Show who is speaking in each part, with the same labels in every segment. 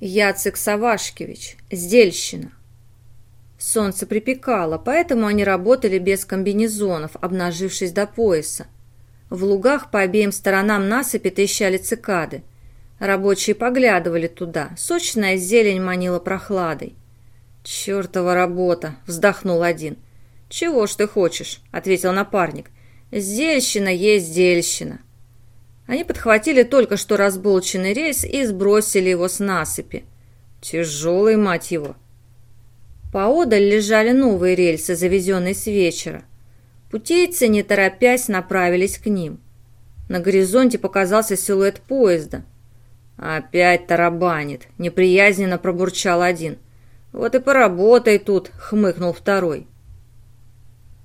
Speaker 1: Яцек Савашкевич, Сдельщина. Солнце припекало, поэтому они работали без комбинезонов, обнажившись до пояса. В лугах по обеим сторонам насыпи трещали цикады. Рабочие поглядывали туда, сочная зелень манила прохладой. «Чертова работа!» — вздохнул один. «Чего ж ты хочешь?» — ответил напарник. «Зельщина есть зельщина». Они подхватили только что разболченный рейс и сбросили его с насыпи. Тяжелый, мать его. Поодаль лежали новые рельсы, завезенные с вечера. Путейцы, не торопясь, направились к ним. На горизонте показался силуэт поезда. «Опять тарабанит!» — неприязненно пробурчал один. «Вот и поработай тут!» — хмыкнул второй.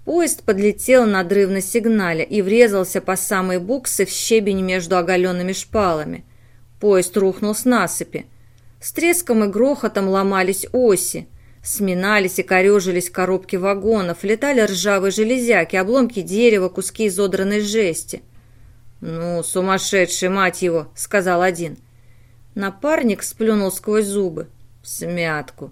Speaker 1: Поезд подлетел надрывно сигналя и врезался по самой буксы в щебень между оголенными шпалами. Поезд рухнул с насыпи. С треском и грохотом ломались оси. Сминались и корежились коробки вагонов, летали ржавые железяки, обломки дерева, куски изодранной жести. «Ну, сумасшедший, мать его!» — сказал один. Напарник сплюнул сквозь зубы. «Смятку!»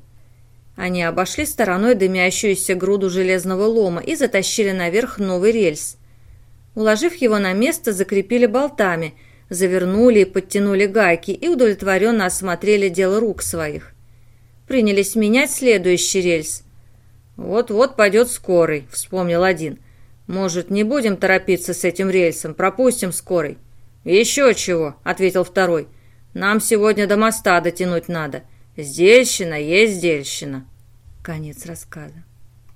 Speaker 1: Они обошли стороной дымящуюся груду железного лома и затащили наверх новый рельс. Уложив его на место, закрепили болтами, завернули и подтянули гайки и удовлетворенно осмотрели дело рук своих. Принялись менять следующий рельс. «Вот-вот пойдет скорый», — вспомнил один. «Может, не будем торопиться с этим рельсом, пропустим скорый?» «Еще чего», — ответил второй. «Нам сегодня до моста дотянуть надо. Здельщина есть здельщина. Конец рассказа.